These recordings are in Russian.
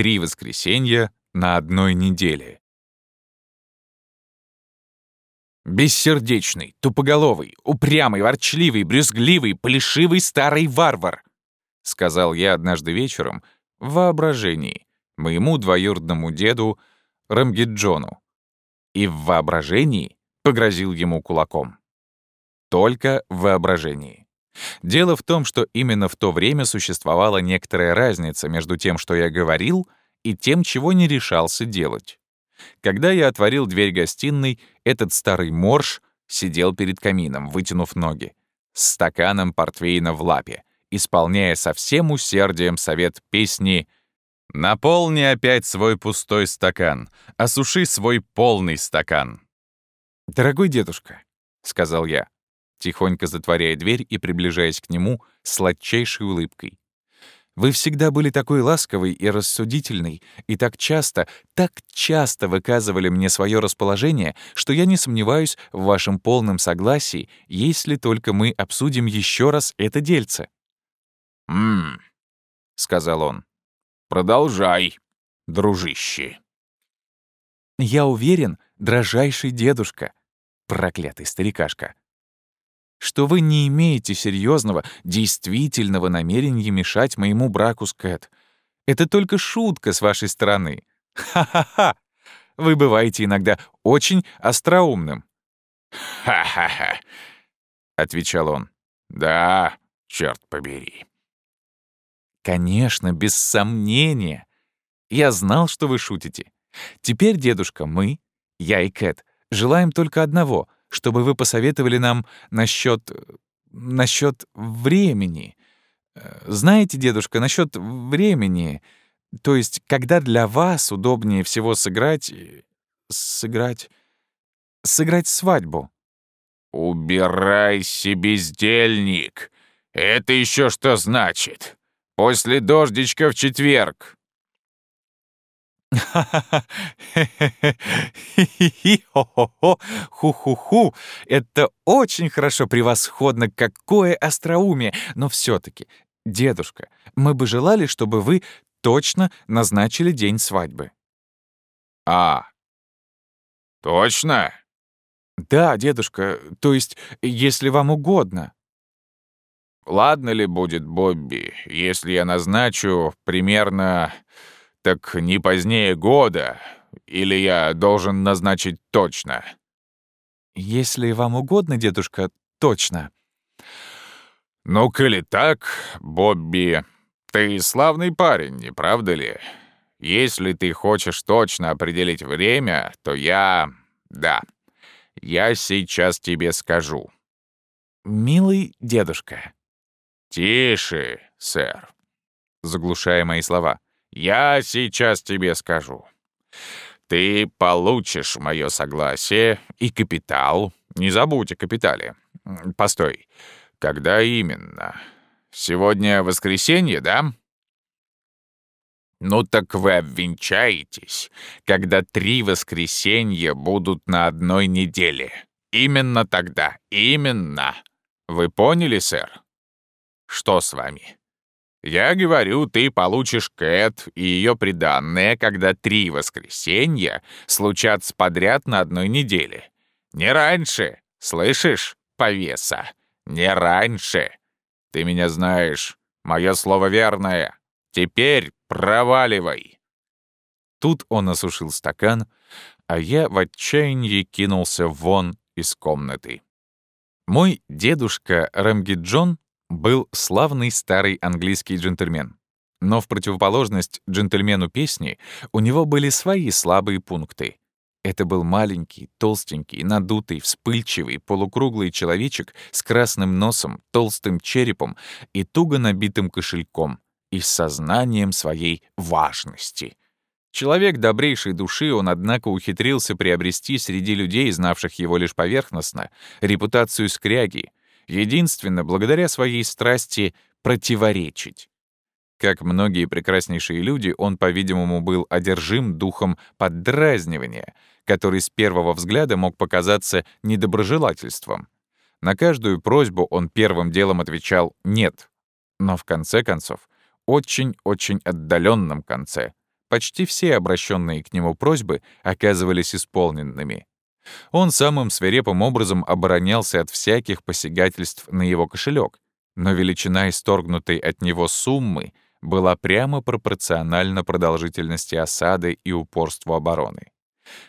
три воскресенья на одной неделе. Бессердечный, тупоголовый, упрямый, ворчливый, брюзгливый, плешивый старый варвар, сказал я однажды вечером в воображении моему двоюродному деду Рамгиджону и в воображении погрозил ему кулаком. Только в воображении. Дело в том, что именно в то время существовала некоторая разница между тем, что я говорил, и тем, чего не решался делать. Когда я отворил дверь гостиной, этот старый морж сидел перед камином, вытянув ноги, с стаканом портвейна в лапе, исполняя со всем усердием совет песни «Наполни опять свой пустой стакан, осуши свой полный стакан». «Дорогой дедушка», — сказал я, тихонько затворяя дверь и приближаясь к нему с сладчайшей улыбкой. «Вы всегда были такой ласковый и рассудительный, и так часто, так часто выказывали мне свое расположение, что я не сомневаюсь в вашем полном согласии, если только мы обсудим еще раз это дельце». «Ммм», — сказал он, — «продолжай, дружище». «Я уверен, дрожайший дедушка», проклятый старикашка, что вы не имеете серьезного, действительного намерения мешать моему браку с Кэт. Это только шутка с вашей стороны. Ха-ха-ха! Вы бываете иногда очень остроумным. «Ха-ха-ха!» — отвечал он. «Да, черт побери». «Конечно, без сомнения. Я знал, что вы шутите. Теперь, дедушка, мы, я и Кэт, желаем только одного — чтобы вы посоветовали нам насчет... насчет времени. Э, знаете, дедушка, насчет времени, то есть когда для вас удобнее всего сыграть... сыграть... сыграть свадьбу? «Убирайся, бездельник! Это еще что значит? После дождичка в четверг!» Ху-ху-ху! Это очень хорошо, превосходно, какое остроумие! Но все таки дедушка, мы бы желали, чтобы вы точно назначили день свадьбы. А, точно? Да, дедушка, то есть, если вам угодно. Ладно ли будет, Бобби, если я назначу примерно так не позднее года, или я должен назначить точно? Если вам угодно, дедушка, точно. Ну, коли так, Бобби, ты славный парень, не правда ли? Если ты хочешь точно определить время, то я... Да, я сейчас тебе скажу. Милый дедушка. Тише, сэр, заглушая мои слова. Я сейчас тебе скажу. Ты получишь мое согласие и капитал. Не забудь о капитале. Постой. Когда именно? Сегодня воскресенье, да? Ну так вы обвенчаетесь, когда три воскресенья будут на одной неделе. Именно тогда, именно. Вы поняли, сэр? Что с вами? Я говорю, ты получишь Кэт и ее приданное, когда три воскресенья случатся подряд на одной неделе. Не раньше, слышишь, повеса? Не раньше. Ты меня знаешь, мое слово верное. Теперь проваливай. Тут он осушил стакан, а я в отчаянии кинулся вон из комнаты. Мой дедушка Рамгиджон был славный старый английский джентльмен. Но в противоположность джентльмену песни у него были свои слабые пункты. Это был маленький, толстенький, надутый, вспыльчивый, полукруглый человечек с красным носом, толстым черепом и туго набитым кошельком и с сознанием своей важности. Человек добрейшей души, он, однако, ухитрился приобрести среди людей, знавших его лишь поверхностно, репутацию скряги, единственно благодаря своей страсти противоречить. Как многие прекраснейшие люди, он, по-видимому, был одержим духом поддразнивания, который с первого взгляда мог показаться недоброжелательством. На каждую просьбу он первым делом отвечал «нет», но в конце концов, очень-очень отдаленном конце, почти все обращенные к нему просьбы оказывались исполненными. Он самым свирепым образом оборонялся от всяких посягательств на его кошелек, но величина исторгнутой от него суммы была прямо пропорциональна продолжительности осады и упорству обороны.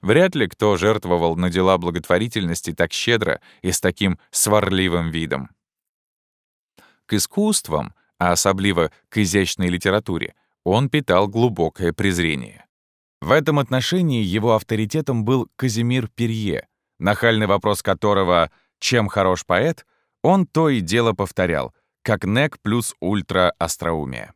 Вряд ли кто жертвовал на дела благотворительности так щедро и с таким сварливым видом. К искусствам, а особливо к изящной литературе, он питал глубокое презрение. В этом отношении его авторитетом был Казимир Перье, нахальный вопрос которого «Чем хорош поэт?» он то и дело повторял, как нек плюс ультра остроумие.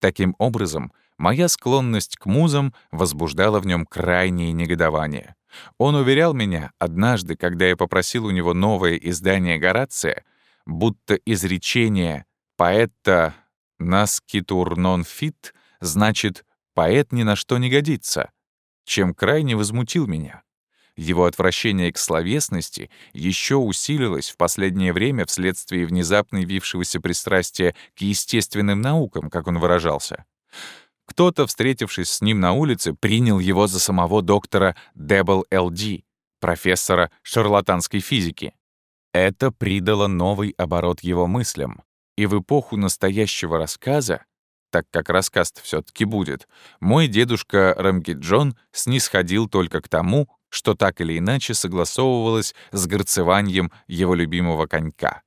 Таким образом, моя склонность к музам возбуждала в нем крайнее негодование. Он уверял меня однажды, когда я попросил у него новое издание Горация, будто изречение «поэта nascitur non fit» значит Поэт ни на что не годится, чем крайне возмутил меня. Его отвращение к словесности еще усилилось в последнее время вследствие внезапно явившегося пристрастия к естественным наукам, как он выражался. Кто-то, встретившись с ним на улице, принял его за самого доктора Дабл Л.Д., профессора шарлатанской физики. Это придало новый оборот его мыслям, и в эпоху настоящего рассказа так как рассказ все таки будет, мой дедушка Рамгиджон снисходил только к тому, что так или иначе согласовывалось с горцеванием его любимого конька.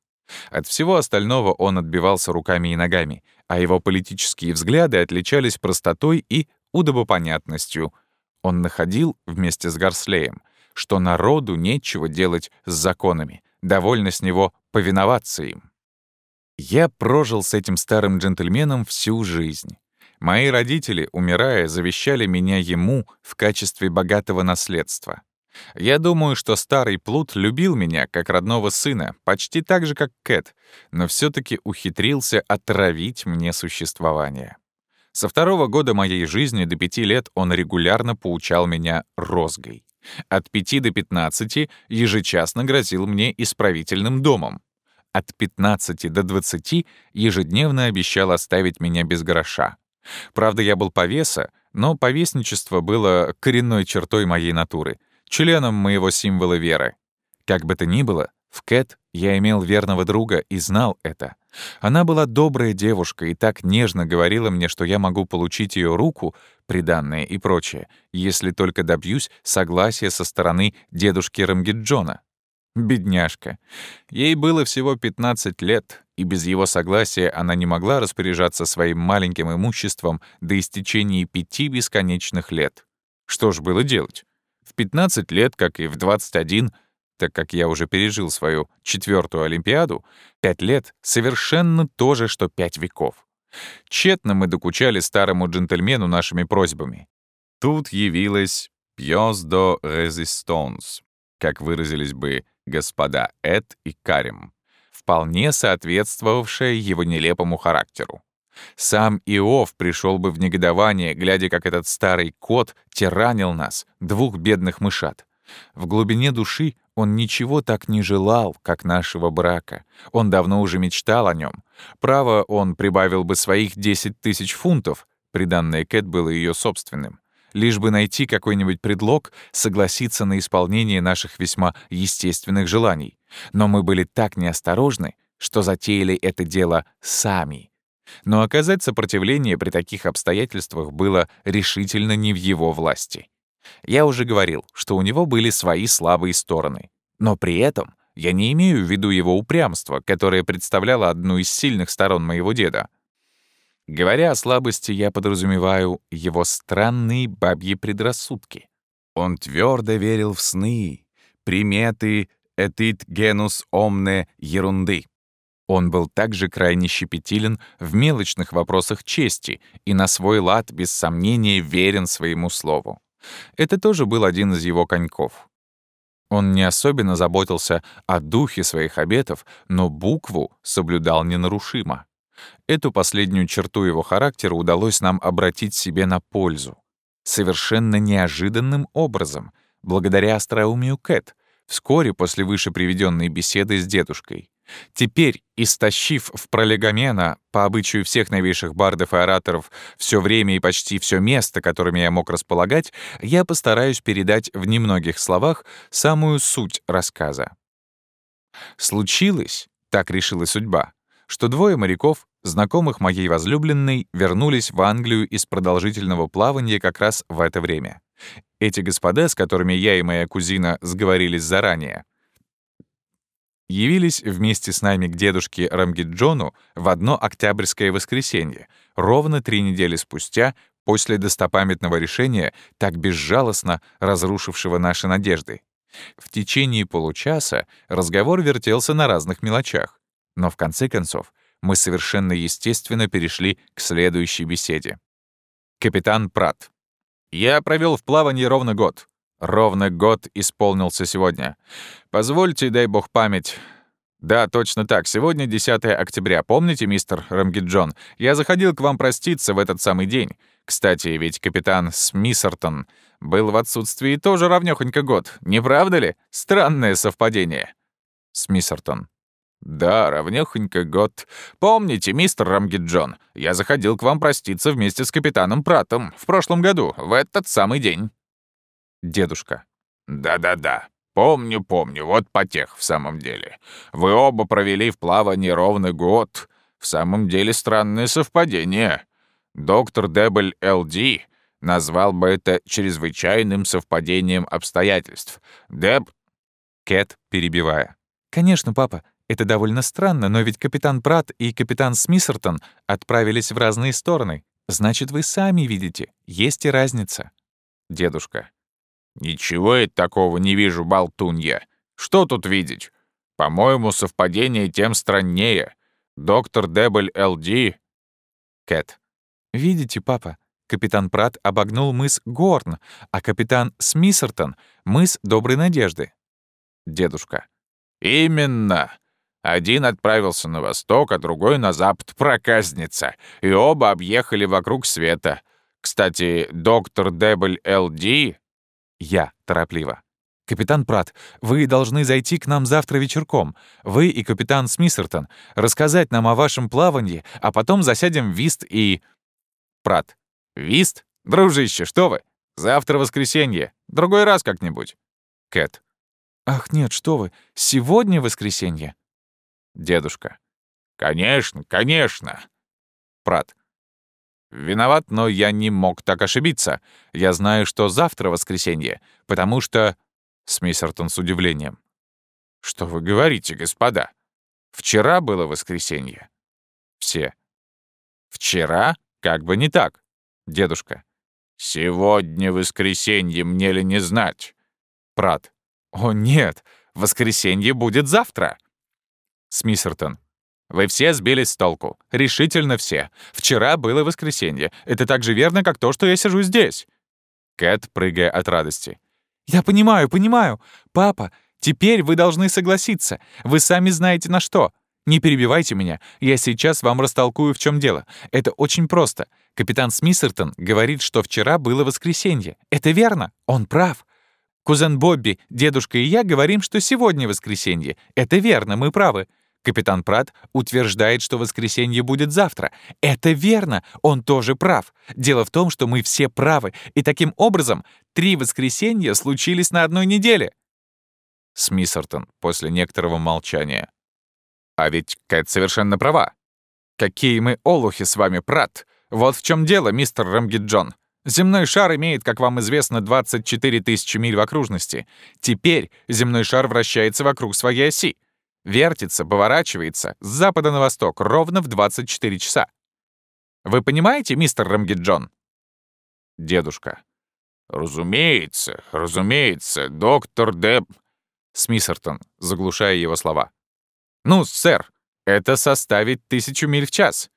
От всего остального он отбивался руками и ногами, а его политические взгляды отличались простотой и удобопонятностью. Он находил, вместе с Гарслеем, что народу нечего делать с законами, довольно с него повиноваться им. Я прожил с этим старым джентльменом всю жизнь. Мои родители, умирая, завещали меня ему в качестве богатого наследства. Я думаю, что старый плут любил меня как родного сына, почти так же, как Кэт, но все таки ухитрился отравить мне существование. Со второго года моей жизни до пяти лет он регулярно поучал меня розгой. От пяти до пятнадцати ежечасно грозил мне исправительным домом от 15 до 20 ежедневно обещал оставить меня без гроша. Правда, я был повеса, но повесничество было коренной чертой моей натуры, членом моего символа веры. Как бы то ни было, в Кэт я имел верного друга и знал это. Она была добрая девушка и так нежно говорила мне, что я могу получить ее руку, приданное и прочее, если только добьюсь согласия со стороны дедушки Рамгиджона. Бедняжка. Ей было всего 15 лет, и без его согласия она не могла распоряжаться своим маленьким имуществом до истечения пяти бесконечных лет. Что ж было делать? В 15 лет, как и в 21, так как я уже пережил свою четвертую Олимпиаду, пять лет — совершенно то же, что пять веков. Тщетно мы докучали старому джентльмену нашими просьбами. Тут явилась «пьёс до резистанс», как выразились бы господа Эд и Карим, вполне соответствовавшая его нелепому характеру. Сам Иов пришел бы в негодование, глядя, как этот старый кот тиранил нас, двух бедных мышат. В глубине души он ничего так не желал, как нашего брака. Он давно уже мечтал о нем. Право, он прибавил бы своих 10 тысяч фунтов, приданное Кэт было ее собственным лишь бы найти какой-нибудь предлог согласиться на исполнение наших весьма естественных желаний. Но мы были так неосторожны, что затеяли это дело сами. Но оказать сопротивление при таких обстоятельствах было решительно не в его власти. Я уже говорил, что у него были свои слабые стороны. Но при этом я не имею в виду его упрямство, которое представляло одну из сильных сторон моего деда — Говоря о слабости, я подразумеваю его странные бабьи предрассудки. Он твердо верил в сны, приметы «этит генус омне» ерунды. Он был также крайне щепетилен в мелочных вопросах чести и на свой лад, без сомнения, верен своему слову. Это тоже был один из его коньков. Он не особенно заботился о духе своих обетов, но букву соблюдал ненарушимо. Эту последнюю черту его характера удалось нам обратить себе на пользу. Совершенно неожиданным образом, благодаря остроумию Кэт, вскоре после выше приведенной беседы с дедушкой. Теперь, истощив в пролегомена, по обычаю всех новейших бардов и ораторов, все время и почти все место, которыми я мог располагать, я постараюсь передать в немногих словах самую суть рассказа. Случилось, так решила судьба, что двое моряков, знакомых моей возлюбленной, вернулись в Англию из продолжительного плавания как раз в это время. Эти господа, с которыми я и моя кузина сговорились заранее, явились вместе с нами к дедушке Рамгиджону в одно октябрьское воскресенье, ровно три недели спустя после достопамятного решения, так безжалостно разрушившего наши надежды. В течение получаса разговор вертелся на разных мелочах, но в конце концов мы совершенно естественно перешли к следующей беседе. Капитан Прат. Я провел в плавании ровно год. Ровно год исполнился сегодня. Позвольте, дай бог память. Да, точно так. Сегодня 10 октября. Помните, мистер Рамгиджон? Я заходил к вам проститься в этот самый день. Кстати, ведь капитан Смиссертон был в отсутствии тоже равнёхонько год. Не правда ли? Странное совпадение. Смиссертон. Да, равнёхонько год. Помните, мистер Рамгиджон, я заходил к вам проститься вместе с капитаном Пратом в прошлом году, в этот самый день. Дедушка. «Да-да-да. Помню, помню. Вот потех в самом деле. Вы оба провели в плавании ровно год. В самом деле странное совпадение. Доктор Дебль Л.Д. назвал бы это чрезвычайным совпадением обстоятельств. Деб...» Кэт, перебивая. «Конечно, папа. Это довольно странно, но ведь капитан Прат и капитан Смиссертон отправились в разные стороны. Значит, вы сами видите, есть и разница». Дедушка. «Ничего я такого не вижу, болтунья. Что тут видеть? По-моему, совпадение тем страннее. Доктор Дебль Л.Д. Кэт. «Видите, папа, капитан Прат обогнул мыс Горн, а капитан Смиссертон — мыс Доброй Надежды». Дедушка. «Именно. Один отправился на восток, а другой на запад, проказница. И оба объехали вокруг света. Кстати, доктор Дебль Л.Д. Я торопливо. «Капитан Прат, вы должны зайти к нам завтра вечерком. Вы и капитан Смиссертон. Рассказать нам о вашем плавании, а потом засядем в Вист и...» Прат. «Вист? Дружище, что вы? Завтра воскресенье. Другой раз как-нибудь». Кэт. «Ах, нет, что вы, сегодня воскресенье?» Дедушка. «Конечно, конечно». Прат. Виноват, но я не мог так ошибиться. Я знаю, что завтра воскресенье, потому что... Смиссертон с удивлением. Что вы говорите, господа? Вчера было воскресенье. Все. Вчера? Как бы не так. Дедушка. Сегодня воскресенье, мне ли не знать? Прат. О, нет, воскресенье будет завтра. Смиссертон. Вы все сбились с толку. Решительно все. Вчера было воскресенье. Это так же верно, как то, что я сижу здесь. Кэт, прыгая от радости. Я понимаю, понимаю. Папа, теперь вы должны согласиться. Вы сами знаете на что. Не перебивайте меня. Я сейчас вам растолкую, в чем дело. Это очень просто. Капитан Смиссертон говорит, что вчера было воскресенье. Это верно. Он прав. Кузен Бобби, дедушка и я говорим, что сегодня воскресенье. Это верно, мы правы. Капитан Прат утверждает, что воскресенье будет завтра. Это верно, он тоже прав. Дело в том, что мы все правы, и таким образом три воскресенья случились на одной неделе. Смиссертон после некоторого молчания. А ведь Кэт совершенно права. Какие мы олухи с вами, Прат. Вот в чем дело, мистер Рамгиджон. Земной шар имеет, как вам известно, 24 тысячи миль в окружности. Теперь земной шар вращается вокруг своей оси. Вертится, поворачивается с запада на восток ровно в 24 часа. Вы понимаете, мистер Рамгиджон? Дедушка. Разумеется, разумеется, доктор Деб... Смиссертон, заглушая его слова. Ну, сэр, это составит тысячу миль в час.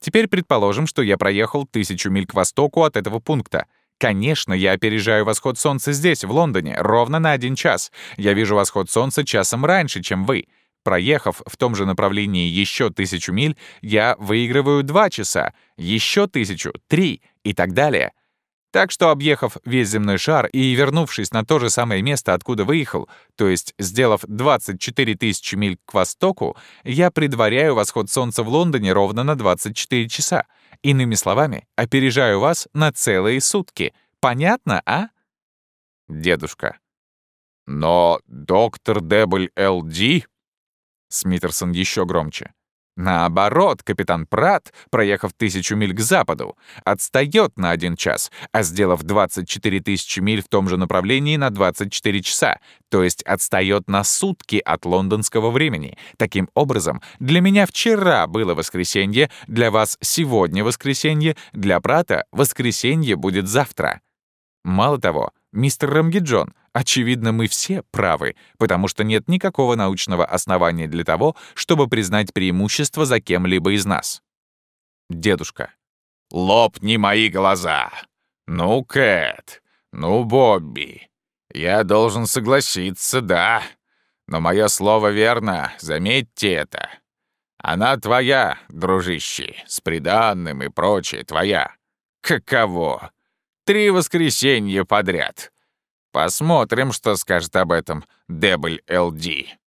Теперь предположим, что я проехал тысячу миль к востоку от этого пункта — Конечно, я опережаю восход солнца здесь, в Лондоне, ровно на один час. Я вижу восход солнца часом раньше, чем вы. Проехав в том же направлении еще тысячу миль, я выигрываю два часа, еще тысячу, три и так далее. Так что, объехав весь земной шар и вернувшись на то же самое место, откуда выехал, то есть сделав 24 тысячи миль к востоку, я предваряю восход солнца в Лондоне ровно на 24 часа. Иными словами, опережаю вас на целые сутки. Понятно, а? Дедушка. Но доктор Дебль Л.Д. Смитерсон еще громче. Наоборот, капитан Прат, проехав тысячу миль к западу, отстает на один час, а сделав 24 тысячи миль в том же направлении на 24 часа, то есть отстает на сутки от лондонского времени. Таким образом, для меня вчера было воскресенье, для вас сегодня воскресенье, для Прата воскресенье будет завтра. Мало того, мистер Рамгиджон, очевидно, мы все правы, потому что нет никакого научного основания для того, чтобы признать преимущество за кем-либо из нас. Дедушка. «Лопни мои глаза! Ну, Кэт, ну, Бобби, я должен согласиться, да. Но мое слово верно, заметьте это. Она твоя, дружище, с приданным и прочее твоя. Каково? Три воскресенья подряд. Посмотрим, что скажет об этом Дебль ЛД.